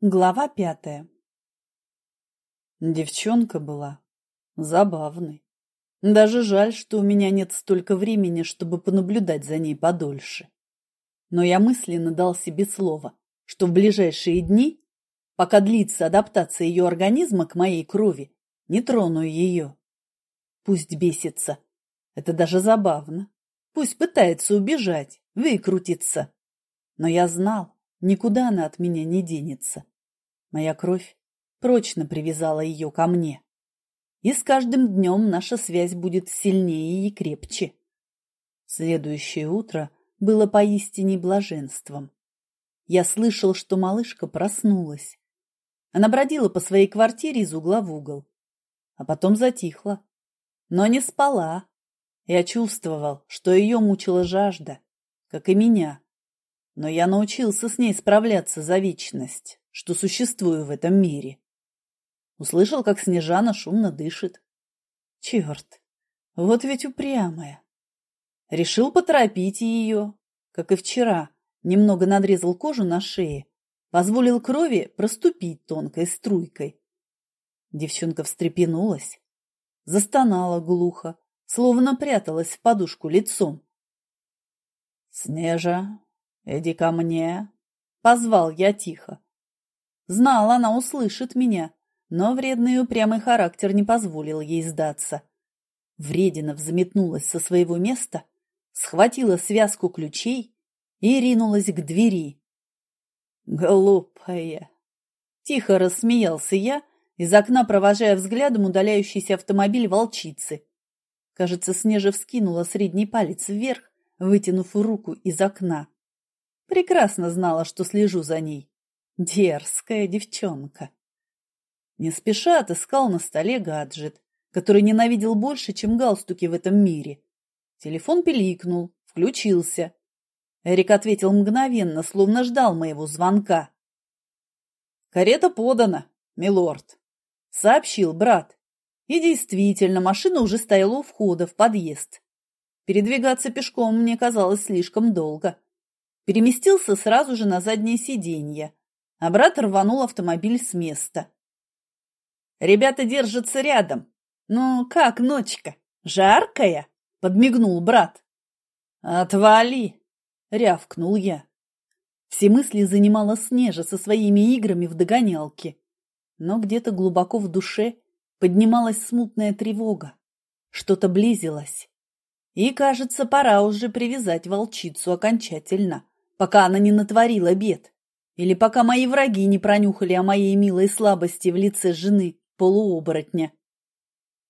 Глава пятая Девчонка была забавной. Даже жаль, что у меня нет столько времени, чтобы понаблюдать за ней подольше. Но я мысленно дал себе слово, что в ближайшие дни, пока длится адаптация ее организма к моей крови, не трону ее. Пусть бесится. Это даже забавно. Пусть пытается убежать, выкрутиться. Но я знал, Никуда она от меня не денется. Моя кровь прочно привязала ее ко мне. И с каждым днем наша связь будет сильнее и крепче. Следующее утро было поистине блаженством. Я слышал, что малышка проснулась. Она бродила по своей квартире из угла в угол, а потом затихла. Но не спала. Я чувствовал, что ее мучила жажда, как и меня но я научился с ней справляться за вечность, что существую в этом мире. Услышал, как Снежана шумно дышит. Черт, вот ведь упрямая. Решил поторопить ее, как и вчера, немного надрезал кожу на шее, позволил крови проступить тонкой струйкой. Девчонка встрепенулась, застонала глухо, словно пряталась в подушку лицом. «Снежа, «Иди ко мне!» — позвал я тихо. Знал, она услышит меня, но вредный и упрямый характер не позволил ей сдаться. Вредина взметнулась со своего места, схватила связку ключей и ринулась к двери. «Глупая!» Тихо рассмеялся я, из окна провожая взглядом удаляющийся автомобиль волчицы. Кажется, Снежа вскинула средний палец вверх, вытянув руку из окна. Прекрасно знала, что слежу за ней. Дерзкая девчонка. Не спеша отыскал на столе гаджет, который ненавидел больше, чем галстуки в этом мире. Телефон пиликнул, включился. Эрик ответил мгновенно, словно ждал моего звонка. «Карета подана, милорд», — сообщил брат. И действительно, машина уже стояла у входа в подъезд. Передвигаться пешком мне казалось слишком долго переместился сразу же на заднее сиденье, а брат рванул автомобиль с места. «Ребята держатся рядом. Ну, как ночка? Жаркая?» — подмигнул брат. «Отвали!» — рявкнул я. Все мысли занимала Снежа со своими играми в догонялки. Но где-то глубоко в душе поднималась смутная тревога. Что-то близилось. И, кажется, пора уже привязать волчицу окончательно пока она не натворила бед, или пока мои враги не пронюхали о моей милой слабости в лице жены полуоборотня.